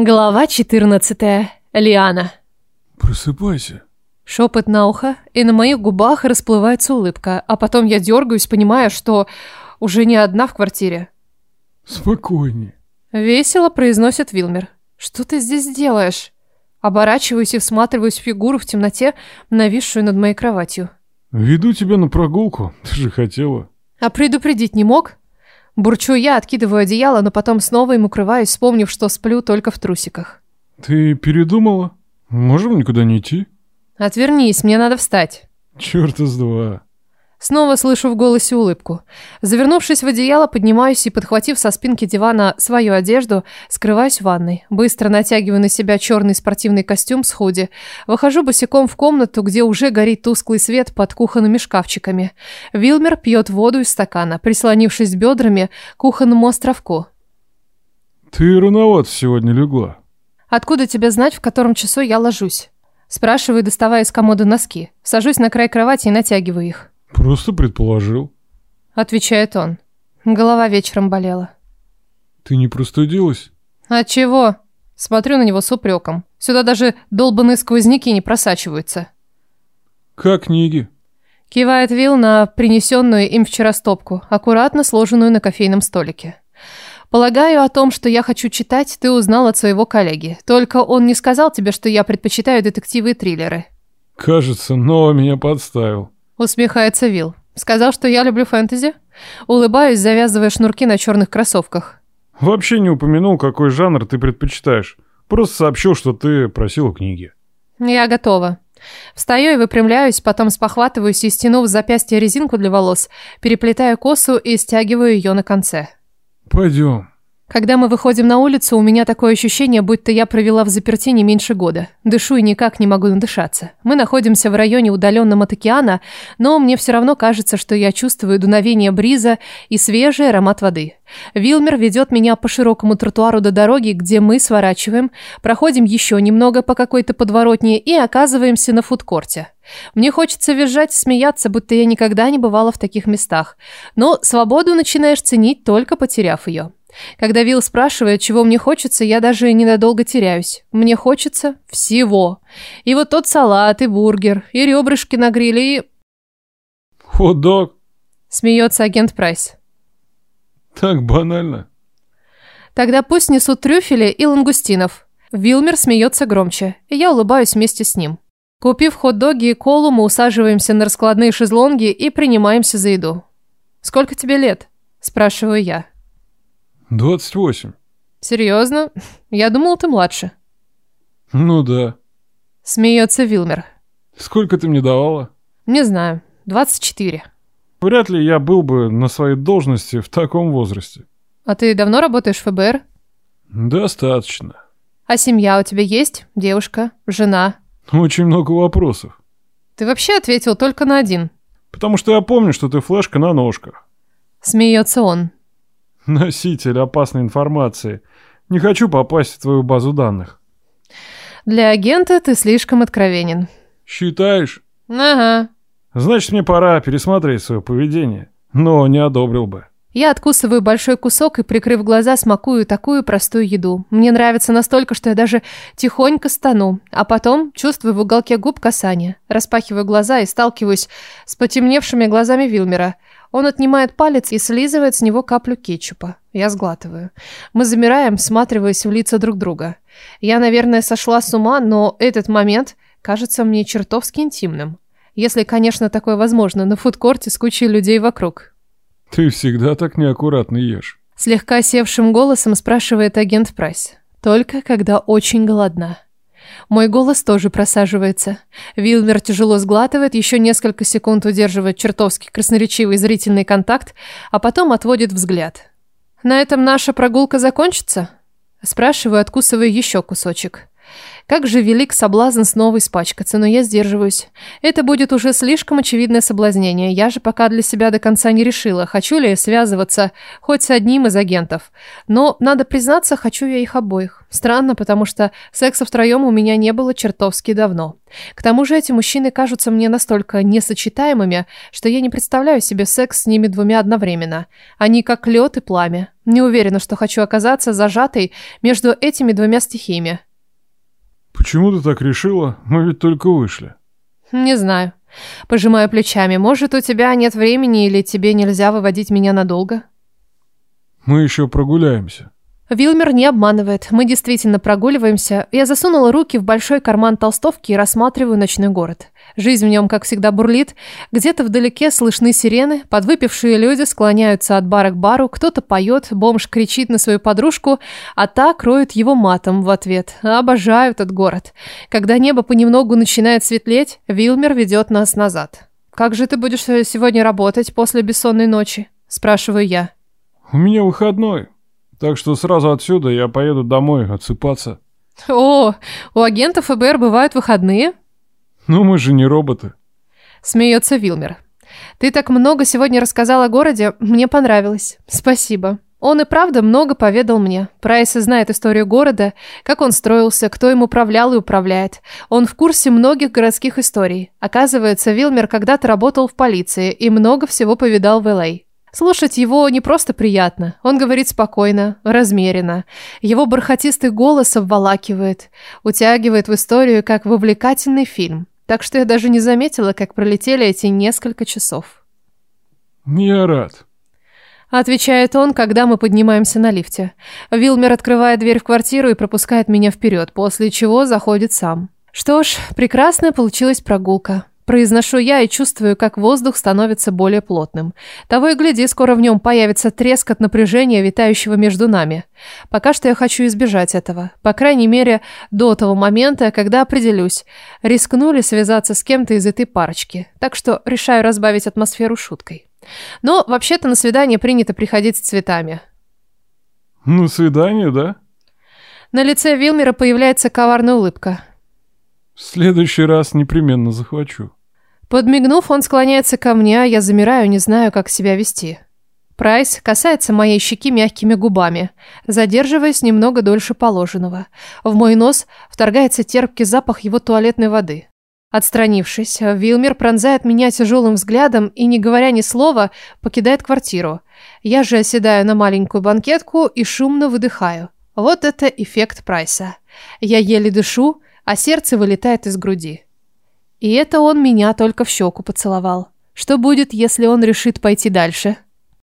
Глава 14. Лиана. Просыпайся. Шепот на ухо, и на моих губах расплывается улыбка, а потом я дергаюсь, понимая, что уже не одна в квартире. Спокойнее. Весело произносит Вилмер. Что ты здесь делаешь? Оборачиваюсь и всматриваюсь в фигуру в темноте, нависшую над моей кроватью. Веду тебя на прогулку, ты же хотела. А предупредить не мог? Бурчу я, откидываю одеяло, но потом снова им укрываюсь, вспомнив, что сплю только в трусиках. Ты передумала? Можем никуда не идти? Отвернись, мне надо встать. Черт из два. Снова слышу в голосе улыбку. Завернувшись в одеяло, поднимаюсь и, подхватив со спинки дивана свою одежду, скрываюсь в ванной. Быстро натягиваю на себя черный спортивный костюм с худи. Выхожу босиком в комнату, где уже горит тусклый свет под кухонными шкафчиками. Вилмер пьет воду из стакана, прислонившись бедрами к кухонному островку. Ты рановато сегодня легла. «Откуда тебе знать, в котором часу я ложусь?» Спрашиваю, доставая из комода носки. Сажусь на край кровати и натягиваю их. Просто предположил. Отвечает он. Голова вечером болела. Ты не простудилась? От чего? Смотрю на него с упреком. Сюда даже долбаные сквозняки не просачиваются. Как книги? Кивает Вил на принесенную им вчера стопку, аккуратно сложенную на кофейном столике. Полагаю, о том, что я хочу читать, ты узнал от своего коллеги. Только он не сказал тебе, что я предпочитаю детективы и триллеры. Кажется, но меня подставил. Усмехается Вил. Сказал, что я люблю фэнтези? Улыбаюсь, завязывая шнурки на черных кроссовках. Вообще не упомянул, какой жанр ты предпочитаешь. Просто сообщил, что ты просила книги. Я готова. Встаю и выпрямляюсь, потом спохватываюсь и, стянув с запястья резинку для волос, переплетаю косу и стягиваю ее на конце. Пойдем. Когда мы выходим на улицу, у меня такое ощущение, будто я провела в заперти не меньше года. Дышу и никак не могу надышаться. Мы находимся в районе, удаленном от океана, но мне все равно кажется, что я чувствую дуновение бриза и свежий аромат воды. Вилмер ведет меня по широкому тротуару до дороги, где мы сворачиваем, проходим еще немного по какой-то подворотне и оказываемся на фудкорте. Мне хочется визжать и смеяться, будто я никогда не бывала в таких местах. Но свободу начинаешь ценить, только потеряв ее. Когда Вилл спрашивает, чего мне хочется, я даже ненадолго теряюсь. Мне хочется всего. И вот тот салат, и бургер, и ребрышки на гриле, и... Хот-дог. Смеется агент Прайс. Так банально. Тогда пусть несут трюфели и лангустинов. Вилмер смеется громче, и я улыбаюсь вместе с ним. Купив хот-доги и колу, мы усаживаемся на раскладные шезлонги и принимаемся за еду. «Сколько тебе лет?» – спрашиваю я. 28. Серьезно? Я думал, ты младше. Ну да. Смеется Вилмер. Сколько ты мне давала? Не знаю. 24. Вряд ли я был бы на своей должности в таком возрасте. А ты давно работаешь в ФБР? Достаточно. А семья у тебя есть? Девушка? Жена? Очень много вопросов. Ты вообще ответил только на один. Потому что я помню, что ты флешка на ножках. Смеется он. Носитель опасной информации. Не хочу попасть в твою базу данных. Для агента ты слишком откровенен. Считаешь? Ага. Значит, мне пора пересмотреть свое поведение. Но не одобрил бы. Я откусываю большой кусок и, прикрыв глаза, смакую такую простую еду. Мне нравится настолько, что я даже тихонько стану, а потом чувствую в уголке губ касание. Распахиваю глаза и сталкиваюсь с потемневшими глазами Вилмера. Он отнимает палец и слизывает с него каплю кетчупа. Я сглатываю. Мы замираем, всматриваясь в лица друг друга. Я, наверное, сошла с ума, но этот момент кажется мне чертовски интимным. Если, конечно, такое возможно на фудкорте с кучей людей вокруг. Ты всегда так неаккуратно ешь. Слегка севшим голосом спрашивает агент Прайс. Только когда очень голодна. Мой голос тоже просаживается. Вилмер тяжело сглатывает, еще несколько секунд удерживает чертовски красноречивый зрительный контакт, а потом отводит взгляд. «На этом наша прогулка закончится?» Спрашиваю, откусывая еще кусочек. Как же велик соблазн снова испачкаться, но я сдерживаюсь. Это будет уже слишком очевидное соблазнение. Я же пока для себя до конца не решила, хочу ли я связываться хоть с одним из агентов. Но, надо признаться, хочу я их обоих. Странно, потому что секса втроем у меня не было чертовски давно. К тому же эти мужчины кажутся мне настолько несочетаемыми, что я не представляю себе секс с ними двумя одновременно. Они как лед и пламя. Не уверена, что хочу оказаться зажатой между этими двумя стихиями. Почему ты так решила? Мы ведь только вышли. Не знаю. Пожимаю плечами. Может, у тебя нет времени или тебе нельзя выводить меня надолго? Мы еще прогуляемся. Вилмер не обманывает. Мы действительно прогуливаемся. Я засунула руки в большой карман толстовки и рассматриваю ночной город. Жизнь в нем, как всегда, бурлит. Где-то вдалеке слышны сирены, подвыпившие люди склоняются от бара к бару, кто-то поет, бомж кричит на свою подружку, а та кроет его матом в ответ. Обожаю этот город. Когда небо понемногу начинает светлеть, Вилмер ведет нас назад. «Как же ты будешь сегодня работать после бессонной ночи?» – спрашиваю я. «У меня выходной», так что сразу отсюда я поеду домой отсыпаться. О, у агентов ФБР бывают выходные? Ну, мы же не роботы. Смеется Вилмер. Ты так много сегодня рассказал о городе, мне понравилось. Спасибо. Он и правда много поведал мне. Прайс знает историю города, как он строился, кто им управлял и управляет. Он в курсе многих городских историй. Оказывается, Вилмер когда-то работал в полиции и много всего повидал в Л.А. Слушать его не просто приятно. Он говорит спокойно, размеренно. Его бархатистый голос обволакивает, утягивает в историю, как вовлекательный фильм. Так что я даже не заметила, как пролетели эти несколько часов. «Я рад», — отвечает он, когда мы поднимаемся на лифте. Вилмер открывает дверь в квартиру и пропускает меня вперед, после чего заходит сам. Что ж, прекрасная получилась прогулка. Произношу я и чувствую, как воздух становится более плотным. Того и гляди, скоро в нем появится треск от напряжения, витающего между нами. Пока что я хочу избежать этого. По крайней мере, до того момента, когда определюсь, рискнули связаться с кем-то из этой парочки. Так что решаю разбавить атмосферу шуткой. Но вообще-то на свидание принято приходить с цветами. На свидание, да? На лице Вилмера появляется коварная улыбка. В следующий раз непременно захвачу. Подмигнув, он склоняется ко мне, а я замираю, не знаю, как себя вести. Прайс касается моей щеки мягкими губами, задерживаясь немного дольше положенного. В мой нос вторгается терпкий запах его туалетной воды. Отстранившись, Вилмер пронзает меня тяжелым взглядом и, не говоря ни слова, покидает квартиру. Я же оседаю на маленькую банкетку и шумно выдыхаю. Вот это эффект Прайса. Я еле дышу, а сердце вылетает из груди. И это он меня только в щеку поцеловал. Что будет, если он решит пойти дальше?